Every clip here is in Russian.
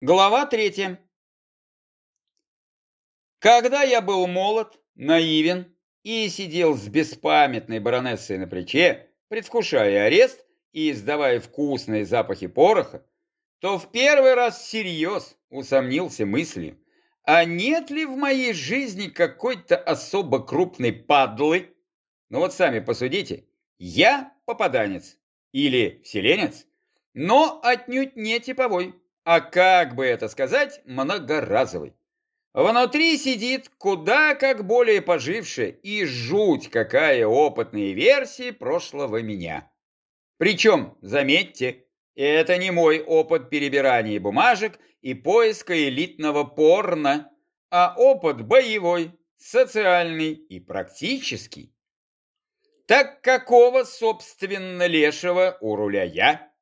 Глава третья. Когда я был молод, наивен и сидел с беспамятной баронессой на плече, предвкушая арест и издавая вкусные запахи пороха, то в первый раз всерьез усомнился мыслью, а нет ли в моей жизни какой-то особо крупной падлы? Ну вот сами посудите, я попаданец или вселенец, но отнюдь не типовой а как бы это сказать, многоразовый. Внутри сидит куда как более пожившая и жуть какая опытные версии прошлого меня. Причем, заметьте, это не мой опыт перебирания бумажек и поиска элитного порно, а опыт боевой, социальный и практический. Так какого, собственно, лешего у руля я?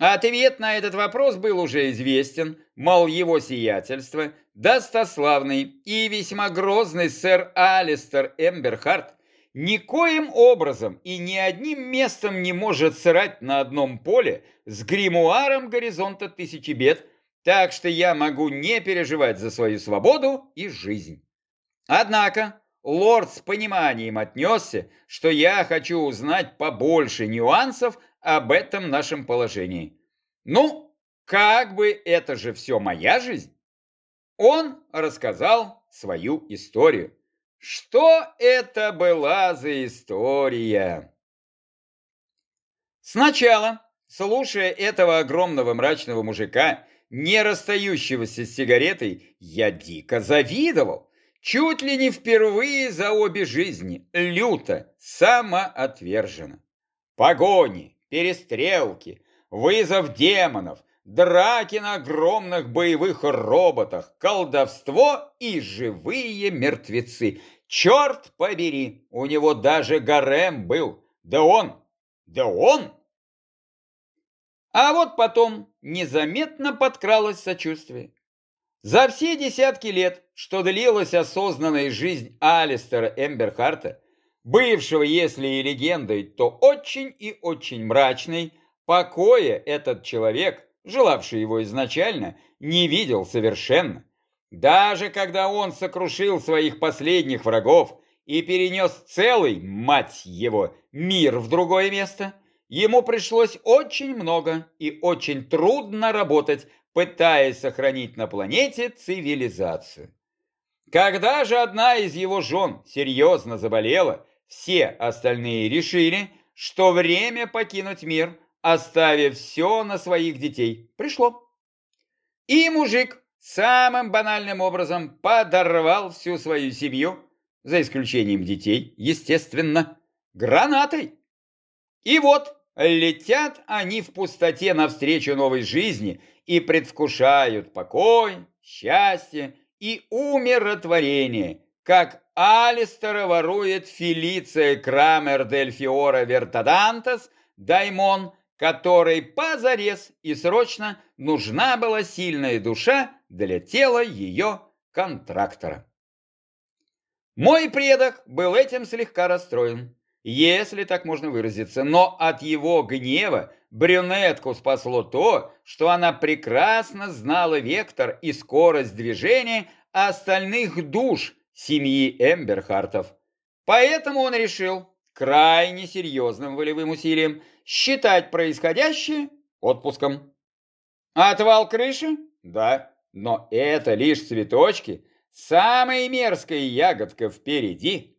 Ответ на этот вопрос был уже известен, мол, его сиятельство, достославный и весьма грозный сэр Алистер Эмберхарт, никоим образом и ни одним местом не может срать на одном поле с гримуаром горизонта тысячи бед, так что я могу не переживать за свою свободу и жизнь. Однако лорд с пониманием отнесся, что я хочу узнать побольше нюансов об этом нашем положении. Ну, как бы это же все моя жизнь. Он рассказал свою историю. Что это была за история? Сначала, слушая этого огромного мрачного мужика, не расстающегося с сигаретой, я дико завидовал. Чуть ли не впервые за обе жизни, люто, самоотверженно. Погони, перестрелки, вызов демонов, драки на огромных боевых роботах, колдовство и живые мертвецы. Черт побери, у него даже гарем был. Да он, да он! А вот потом незаметно подкралось сочувствие. За все десятки лет, что длилась осознанная жизнь Алистера Эмберхарта, бывшего, если и легендой, то очень и очень мрачный, покоя этот человек, желавший его изначально, не видел совершенно. Даже когда он сокрушил своих последних врагов и перенес целый, мать его, мир в другое место, ему пришлось очень много и очень трудно работать, пытаясь сохранить на планете цивилизацию. Когда же одна из его жен серьезно заболела, все остальные решили, что время покинуть мир, оставив все на своих детей. Пришло. И мужик самым банальным образом подорвал всю свою семью, за исключением детей, естественно, гранатой. И вот летят они в пустоте навстречу новой жизни и предвкушают покой, счастье и умиротворение, как Алистера ворует Фелиция Крамер дель Фиора Вертадантас, Даймон, которой позарез и срочно нужна была сильная душа для тела ее контрактора. Мой предок был этим слегка расстроен, если так можно выразиться, но от его гнева брюнетку спасло то, что она прекрасно знала вектор и скорость движения остальных душ, семьи Эмберхартов. Поэтому он решил крайне серьезным волевым усилием считать происходящее отпуском. Отвал крыши? Да, но это лишь цветочки, самая мерзкая ягодка впереди.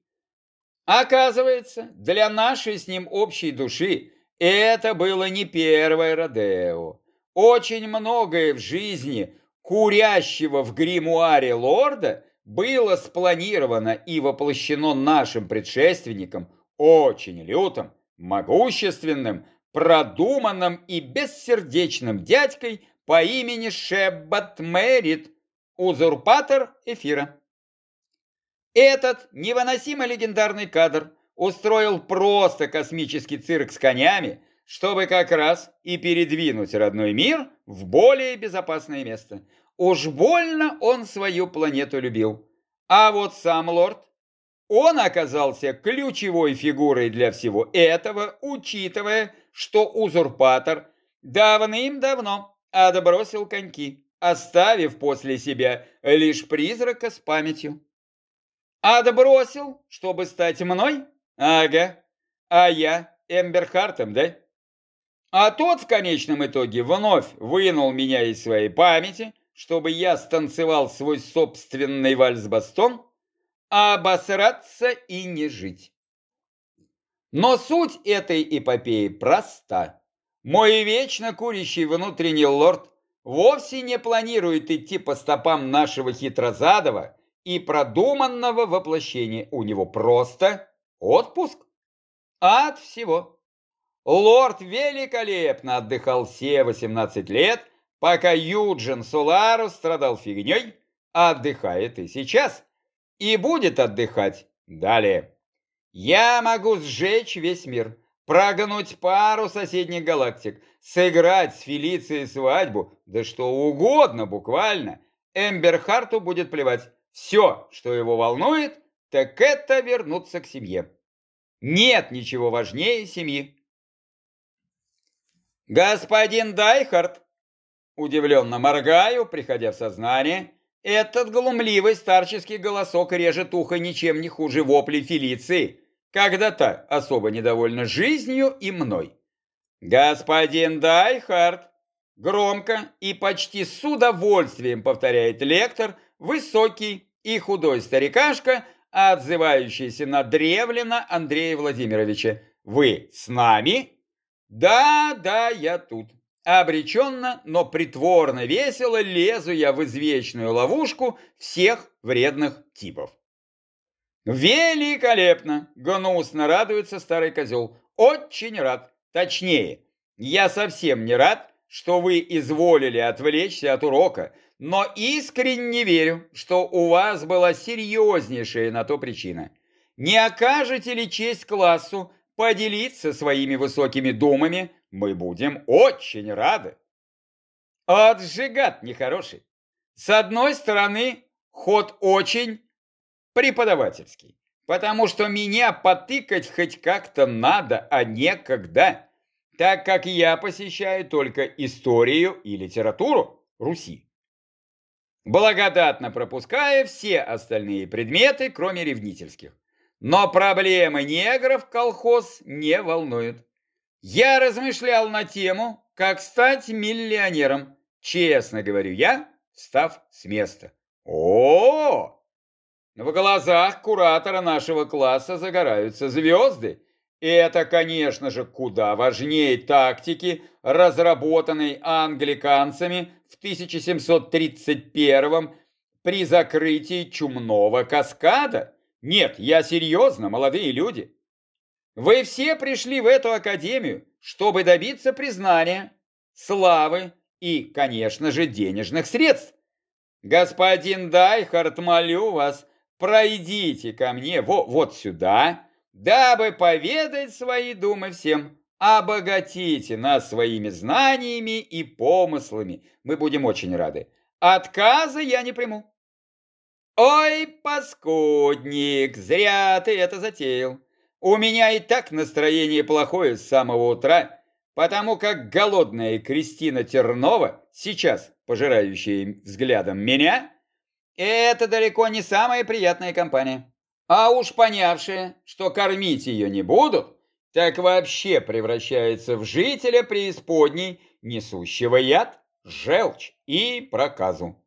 Оказывается, для нашей с ним общей души это было не первое Родео. Очень многое в жизни курящего в гримуаре лорда было спланировано и воплощено нашим предшественником очень лютым, могущественным, продуманным и бессердечным дядькой по имени Шеббат Мэрит, узурпатор эфира. Этот невыносимо легендарный кадр устроил просто космический цирк с конями, чтобы как раз и передвинуть родной мир в более безопасное место. Уж больно он свою планету любил. А вот сам лорд, он оказался ключевой фигурой для всего этого, учитывая, что узурпатор давным-давно отбросил коньки, оставив после себя лишь призрака с памятью. Отбросил, чтобы стать мной? Ага. А я Эмберхартом, да? А тот в конечном итоге вновь вынул меня из своей памяти, чтобы я станцевал свой собственный вальс-бастон, а обосраться и не жить. Но суть этой эпопеи проста. Мой вечно курящий внутренний лорд вовсе не планирует идти по стопам нашего хитрозадого и продуманного воплощения. У него просто отпуск от всего. Лорд великолепно отдыхал все 18 лет, пока Юджин Соларус страдал фигней, отдыхает и сейчас, и будет отдыхать далее. Я могу сжечь весь мир, прогнуть пару соседних галактик, сыграть с Фелицией свадьбу, да что угодно буквально. Эмберхарту будет плевать. Все, что его волнует, так это вернуться к семье. Нет ничего важнее семьи. Господин Дайхард, удивленно моргаю, приходя в сознание, этот глумливый старческий голосок режет ухо ничем не хуже вопли Фелиции, когда та особо недовольна жизнью и мной. «Господин Дайхард!» Громко и почти с удовольствием повторяет лектор, высокий и худой старикашка, отзывающийся на древлено Андрея Владимировича. «Вы с нами?» «Да, да, я тут». Обреченно, но притворно весело лезу я в извечную ловушку всех вредных типов. «Великолепно!» — гнусно радуется старый козел. «Очень рад. Точнее, я совсем не рад, что вы изволили отвлечься от урока, но искренне верю, что у вас была серьезнейшая на то причина. Не окажете ли честь классу поделиться своими высокими думами, мы будем очень рады. Отжигат нехороший. С одной стороны, ход очень преподавательский, потому что меня потыкать хоть как-то надо, а некогда, так как я посещаю только историю и литературу Руси. Благодатно пропуская все остальные предметы, кроме ревнительских. Но проблемы негров колхоз не волнуют. Я размышлял на тему, как стать миллионером. Честно говорю я, встав с места. О, В глазах куратора нашего класса загораются звезды. И это, конечно же, куда важнее тактики, разработанной англиканцами в 1731 при закрытии чумного каскада. Нет, я серьезно, молодые люди. Вы все пришли в эту академию, чтобы добиться признания, славы и, конечно же, денежных средств. Господин Дайхард, молю вас, пройдите ко мне во, вот сюда, дабы поведать свои думы всем. Обогатите нас своими знаниями и помыслами. Мы будем очень рады. Отказа я не приму. «Ой, паскудник, зря ты это затеял. У меня и так настроение плохое с самого утра, потому как голодная Кристина Тернова, сейчас пожирающая взглядом меня, это далеко не самая приятная компания. А уж понявшая, что кормить ее не будут, так вообще превращается в жителя преисподней, несущего яд, желчь и проказу.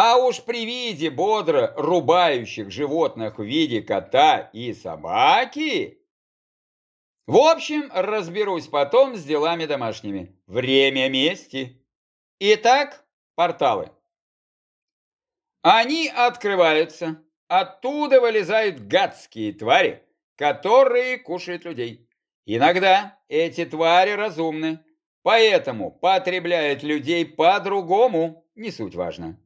А уж при виде бодро рубающих животных в виде кота и собаки... В общем, разберусь потом с делами домашними. Время мести. Итак, порталы. Они открываются. Оттуда вылезают гадские твари, которые кушают людей. Иногда эти твари разумны, поэтому потребляют людей по-другому, не суть важно.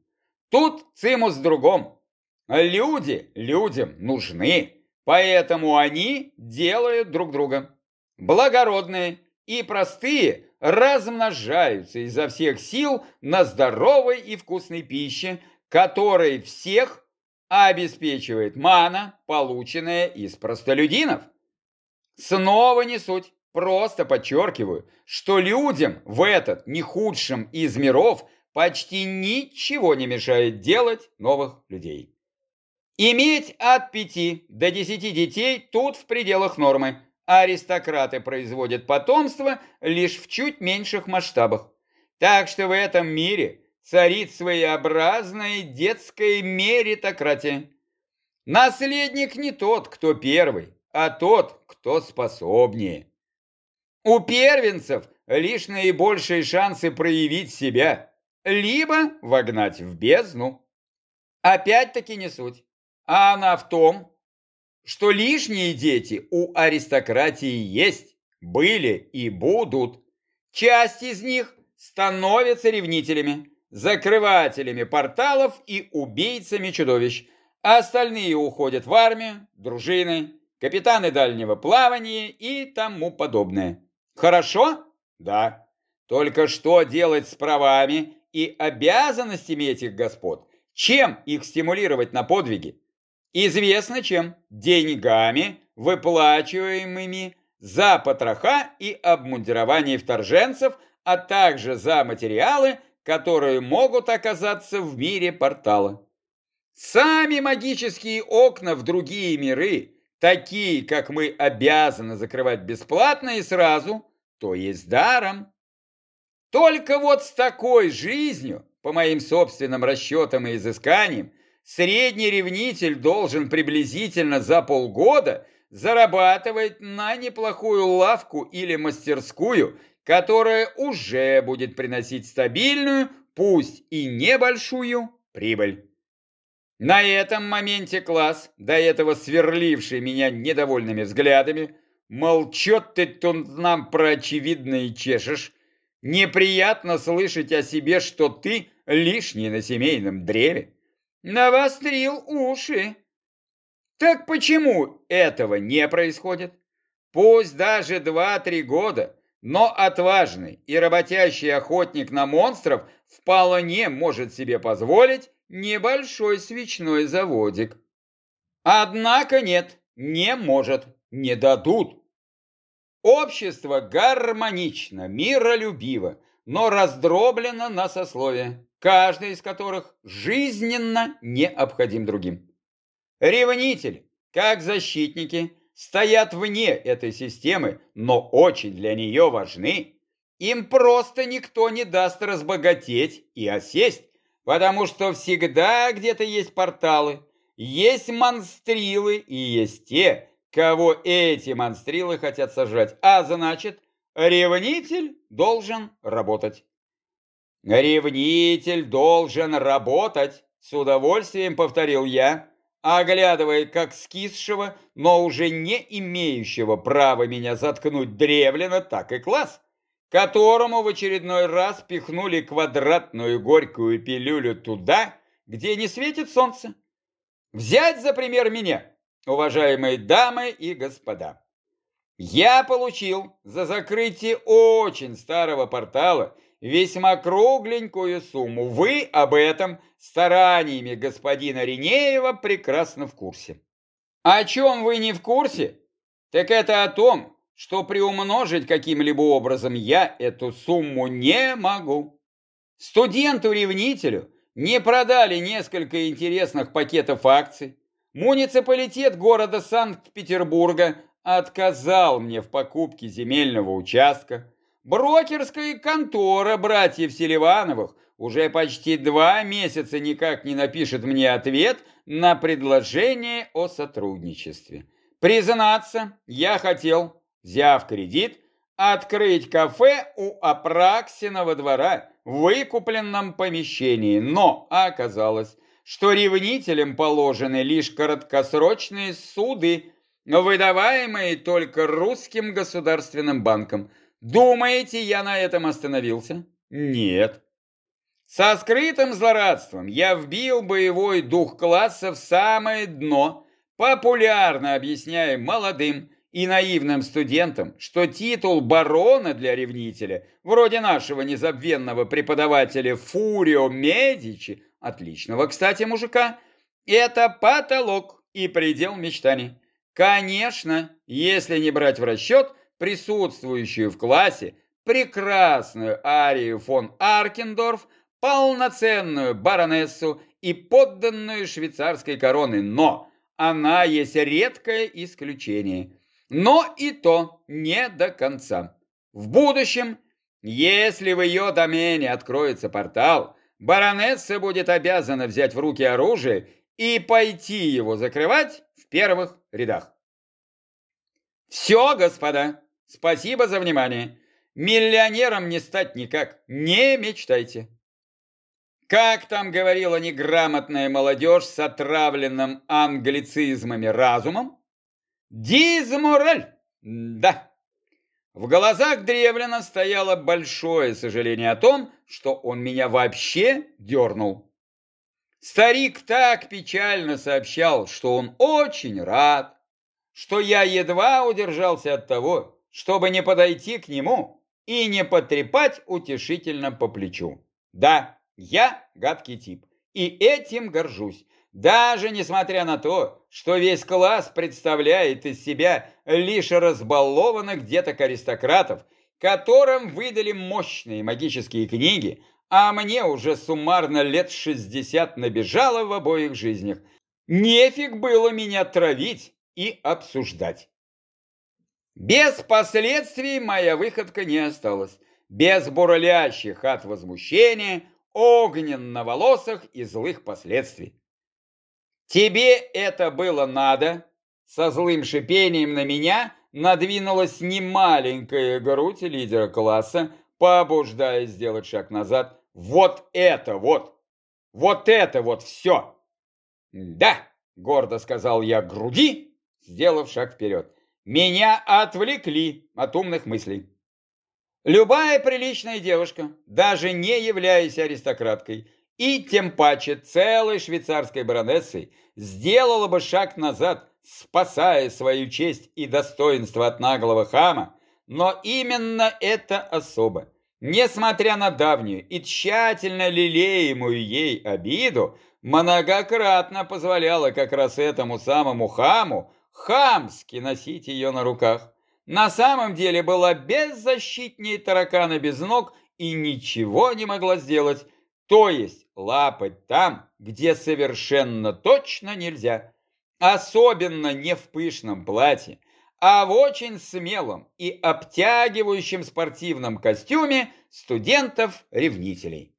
Тут цимус в другом. Люди людям нужны, поэтому они делают друг друга. Благородные и простые размножаются изо всех сил на здоровой и вкусной пище, которой всех обеспечивает мана, полученная из простолюдинов. Снова не суть. Просто подчеркиваю, что людям в этот не худшем из миров почти ничего не мешает делать новых людей. Иметь от 5 до 10 детей тут в пределах нормы, аристократы производят потомство лишь в чуть меньших масштабах. Так что в этом мире царит своеобразная детская меритократия. Наследник не тот, кто первый, а тот, кто способнее. У первенцев лишь наибольшие шансы проявить себя, либо вогнать в бездну. Опять-таки не суть, а она в том, что лишние дети у аристократии есть, были и будут. Часть из них становятся ревнителями, закрывателями порталов и убийцами чудовищ. Остальные уходят в армию, дружины, капитаны дальнего плавания и тому подобное. Хорошо? Да. Только что делать с правами и обязанностями этих господ? Чем их стимулировать на подвиги? Известно чем? Деньгами, выплачиваемыми за потроха и обмундирование вторженцев, а также за материалы, которые могут оказаться в мире портала. Сами магические окна в другие миры, такие, как мы обязаны закрывать бесплатно и сразу, то есть даром. Только вот с такой жизнью, по моим собственным расчетам и изысканиям, средний ревнитель должен приблизительно за полгода зарабатывать на неплохую лавку или мастерскую, которая уже будет приносить стабильную, пусть и небольшую, прибыль. На этом моменте класс, до этого сверливший меня недовольными взглядами, мол, ты тут нам про очевидное чешешь, неприятно слышать о себе, что ты лишний на семейном древе навострил уши. Так почему этого не происходит? Пусть даже два-три года, но отважный и работящий охотник на монстров вполне может себе позволить небольшой свечной заводик. Однако нет, не может, не дадут. Общество гармонично, миролюбиво, но раздроблено на сословия каждый из которых жизненно необходим другим. Ревнитель, как защитники, стоят вне этой системы, но очень для нее важны. Им просто никто не даст разбогатеть и осесть, потому что всегда где-то есть порталы, есть монстрилы и есть те, кого эти монстрилы хотят сажать. А значит, ревнитель должен работать. «Ревнитель должен работать», — с удовольствием повторил я, оглядывая как скисшего, но уже не имеющего права меня заткнуть древлено, так и класс, которому в очередной раз пихнули квадратную горькую пилюлю туда, где не светит солнце. Взять за пример меня, уважаемые дамы и господа. Я получил за закрытие очень старого портала весьма кругленькую сумму. Вы об этом стараниями господина Ринеева прекрасно в курсе. О чем вы не в курсе? Так это о том, что приумножить каким-либо образом я эту сумму не могу. Студенту-ревнителю не продали несколько интересных пакетов акций. Муниципалитет города Санкт-Петербурга отказал мне в покупке земельного участка. Брокерская контора братьев Селивановых уже почти два месяца никак не напишет мне ответ на предложение о сотрудничестве. Признаться, я хотел, взяв кредит, открыть кафе у Апраксиного двора в выкупленном помещении, но оказалось, что ревнителям положены лишь краткосрочные суды, выдаваемые только русским государственным банком – Думаете, я на этом остановился? Нет. Со скрытым злорадством я вбил боевой дух класса в самое дно, популярно объясняя молодым и наивным студентам, что титул барона для ревнителя, вроде нашего незабвенного преподавателя Фурио Медичи, отличного, кстати, мужика, это потолок и предел мечтаний. Конечно, если не брать в расчет – присутствующую в классе, прекрасную Арию фон Аркендорф, полноценную баронессу и подданную швейцарской короны, но она есть редкое исключение. Но и то не до конца. В будущем, если в ее домене откроется портал, баронесса будет обязана взять в руки оружие и пойти его закрывать в первых рядах. Все, господа, спасибо за внимание. Миллионером не стать никак, не мечтайте. Как там говорила неграмотная молодежь с отравленным англицизмами разумом? Дизмораль! Да. В глазах Древлина стояло большое сожаление о том, что он меня вообще дернул. Старик так печально сообщал, что он очень рад, что я едва удержался от того, чтобы не подойти к нему и не потрепать утешительно по плечу. Да, я гадкий тип, и этим горжусь, даже несмотря на то, что весь класс представляет из себя лишь разбалованных деток аристократов, которым выдали мощные магические книги, а мне уже суммарно лет 60 набежало в обоих жизнях. Нефиг было меня травить и обсуждать. Без последствий моя выходка не осталась. Без бурлящих от возмущения, огненно-волосых и злых последствий. «Тебе это было надо?» Со злым шипением на меня надвинулась немаленькая грудь лидера класса, побуждая сделать шаг назад. «Вот это вот! Вот это вот все!» «Да!» — гордо сказал я груди, сделав шаг вперед. «Меня отвлекли от умных мыслей». Любая приличная девушка, даже не являясь аристократкой, и тем паче целой швейцарской баронессой, сделала бы шаг назад, спасая свою честь и достоинство от наглого хама, но именно эта особа, несмотря на давнюю и тщательно лелеемую ей обиду, многократно позволяла как раз этому самому хаму хамски носить ее на руках. На самом деле была беззащитнее таракана без ног и ничего не могла сделать, то есть лапать там, где совершенно точно нельзя. Особенно не в пышном платье, а в очень смелом и обтягивающем спортивном костюме студентов-ревнителей.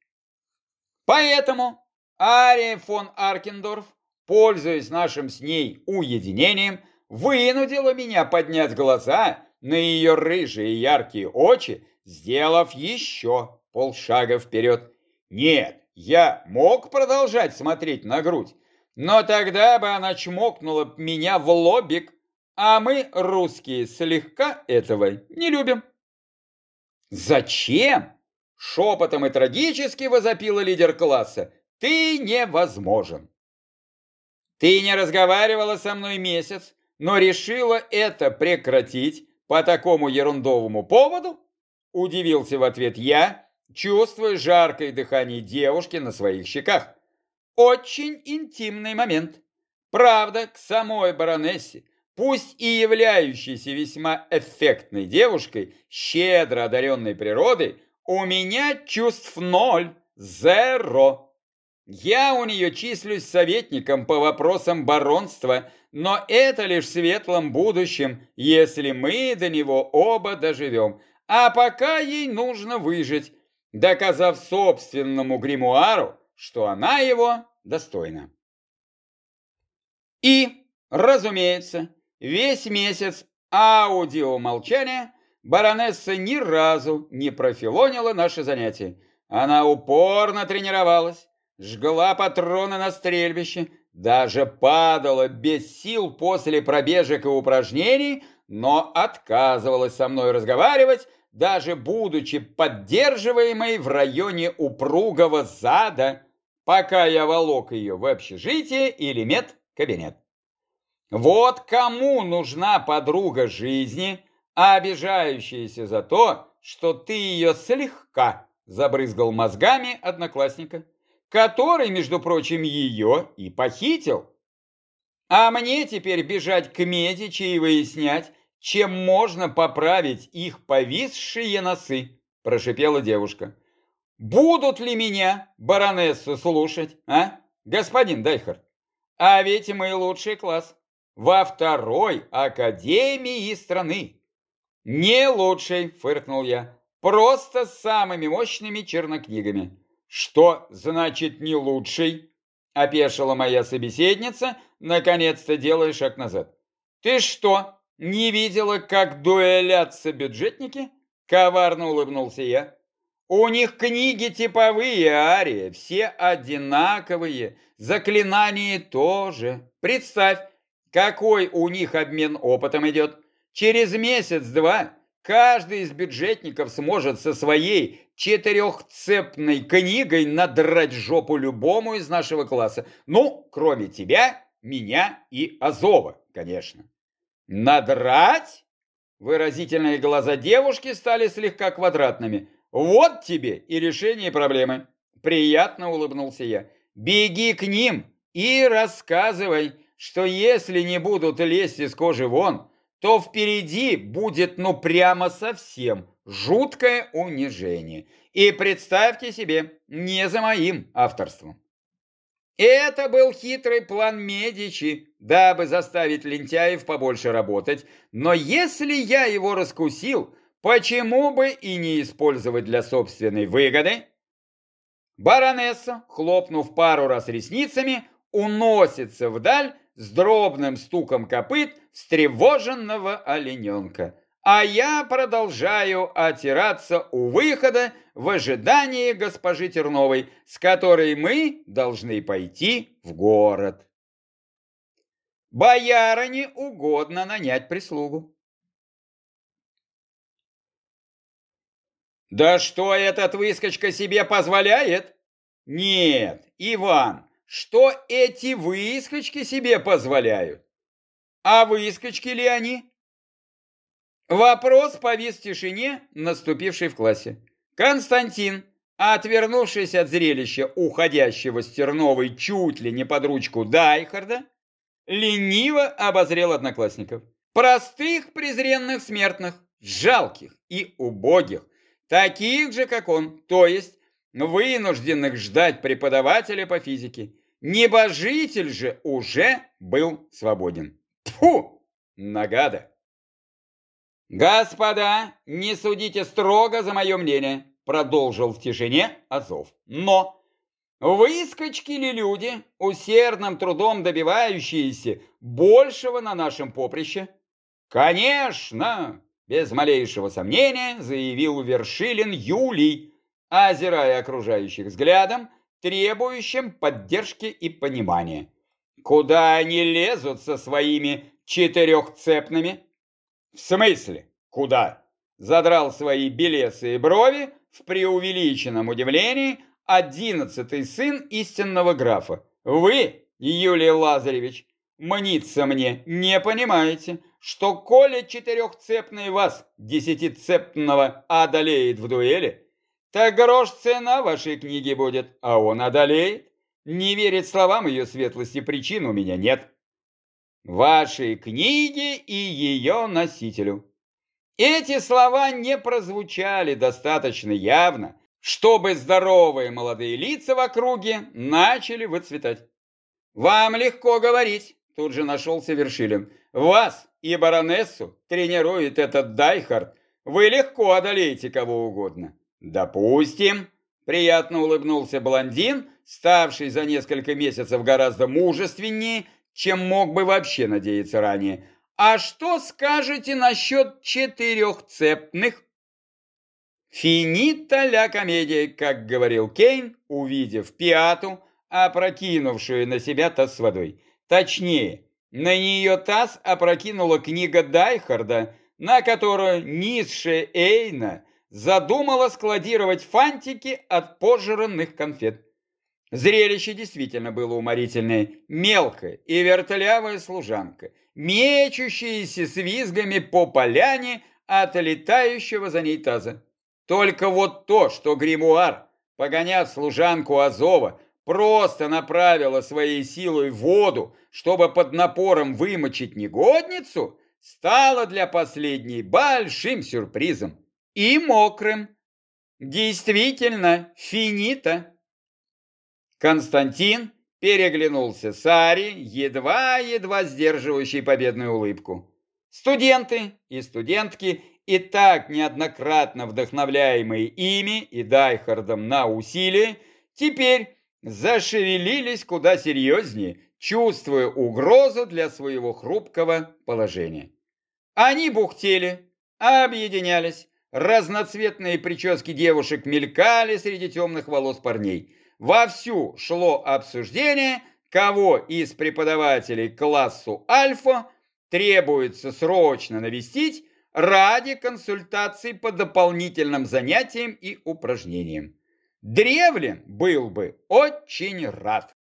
Поэтому Ария фон Аркендорф, пользуясь нашим с ней уединением, вынудила меня поднять глаза на ее рыжие яркие очи, сделав еще полшага вперед. Нет, я мог продолжать смотреть на грудь, но тогда бы она чмокнула меня в лобик, а мы, русские, слегка этого не любим. «Зачем?» — шепотом и трагически возопила лидер класса. «Ты невозможен!» «Ты не разговаривала со мной месяц, но решила это прекратить по такому ерундовому поводу?» Удивился в ответ я, чувствуя жаркое дыхание девушки на своих щеках. Очень интимный момент. Правда, к самой баронессе, пусть и являющейся весьма эффектной девушкой, щедро одаренной природой, у меня чувств ноль, зеро. Я у нее числюсь советником по вопросам баронства, но это лишь в светлом будущем, если мы до него оба доживем. А пока ей нужно выжить, доказав собственному гримуару, что она его достойна. И, разумеется, весь месяц аудиомолчания баронесса ни разу не профилонила наше занятие. Она упорно тренировалась, жгла патроны на стрельбище, даже падала без сил после пробежек и упражнений, но отказывалась со мной разговаривать, даже будучи поддерживаемой в районе упругого зада, пока я волок ее в общежитие или медкабинет. Вот кому нужна подруга жизни, обижающаяся за то, что ты ее слегка забрызгал мозгами одноклассника, который, между прочим, ее и похитил. А мне теперь бежать к Медичи и выяснять, чем можно поправить их повисшие носы, прошипела девушка. Будут ли меня, баронессу, слушать, а, господин Дайхард? А ведь мы лучший класс. Во второй академии страны. Не лучший, фыркнул я. Просто с самыми мощными чернокнигами. Что значит не лучший? Опешила моя собеседница, наконец-то делая шаг назад. Ты что, не видела, как дуэлятся бюджетники? Коварно улыбнулся я. У них книги типовые, Ария, все одинаковые, заклинания тоже. Представь, какой у них обмен опытом идет. Через месяц-два каждый из бюджетников сможет со своей четырехцепной книгой надрать жопу любому из нашего класса. Ну, кроме тебя, меня и Азова, конечно. Надрать? Выразительные глаза девушки стали слегка квадратными. Вот тебе и решение проблемы. Приятно улыбнулся я. Беги к ним и рассказывай, что если не будут лезть из кожи вон, то впереди будет ну прямо совсем жуткое унижение. И представьте себе, не за моим авторством. Это был хитрый план Медичи, дабы заставить лентяев побольше работать, но если я его раскусил, почему бы и не использовать для собственной выгоды? Баронесса, хлопнув пару раз ресницами, уносится вдаль с дробным стуком копыт встревоженного олененка а я продолжаю отираться у выхода в ожидании госпожи Терновой, с которой мы должны пойти в город. Боярине угодно нанять прислугу. Да что этот выскочка себе позволяет? Нет, Иван, что эти выскочки себе позволяют? А выскочки ли они? Вопрос повис в тишине, наступившей в классе. Константин, отвернувшись от зрелища уходящего с Терновой чуть ли не под ручку Дайхарда, лениво обозрел одноклассников. Простых презренных смертных, жалких и убогих, таких же, как он, то есть вынужденных ждать преподавателя по физике. Небожитель же уже был свободен. Фу, нагада! «Господа, не судите строго за мое мнение», — продолжил в тишине Азов. «Но выскочки ли люди, усердным трудом добивающиеся большего на нашем поприще?» «Конечно!» — без малейшего сомнения заявил Вершилин Юлий, озирая окружающих взглядом, требующим поддержки и понимания. «Куда они лезут со своими четырехцепными?» «В смысле? Куда?» Задрал свои белесые брови в преувеличенном удивлении одиннадцатый сын истинного графа. «Вы, Юлий Лазаревич, мнится мне, не понимаете, что коли четырехцепный вас, десятицепного, одолеет в дуэли, так грош цена вашей книги будет, а он одолеет. Не верить словам ее светлости причин у меня нет вашей книге и ее носителю. Эти слова не прозвучали достаточно явно, чтобы здоровые молодые лица в округе начали выцветать. «Вам легко говорить», — тут же нашелся Вершилин. «Вас и баронессу тренирует этот Дайхард. Вы легко одолеете кого угодно». «Допустим», — приятно улыбнулся блондин, ставший за несколько месяцев гораздо мужественнее чем мог бы вообще надеяться ранее. А что скажете насчет четырехцепных? Финита ля комедия, как говорил Кейн, увидев пиату, опрокинувшую на себя таз с водой. Точнее, на нее таз опрокинула книга Дайхарда, на которую низшая Эйна задумала складировать фантики от пожранных конфет. Зрелище действительно было уморительное. Мелкая и вертлявая служанка, мечущаяся с визгами по поляне от летающего за ней таза. Только вот то, что гримуар, погоняв служанку Азова, просто направила своей силой воду, чтобы под напором вымочить негодницу, стало для последней большим сюрпризом и мокрым. Действительно, финита. Константин переглянулся с Ари, едва-едва сдерживающей победную улыбку. Студенты и студентки, и так неоднократно вдохновляемые ими и Дайхардом на усилия, теперь зашевелились куда серьезнее, чувствуя угрозу для своего хрупкого положения. Они бухтели, объединялись, разноцветные прически девушек мелькали среди темных волос парней. Вовсю шло обсуждение, кого из преподавателей классу Альфа требуется срочно навестить ради консультаций по дополнительным занятиям и упражнениям. Древлин был бы очень рад.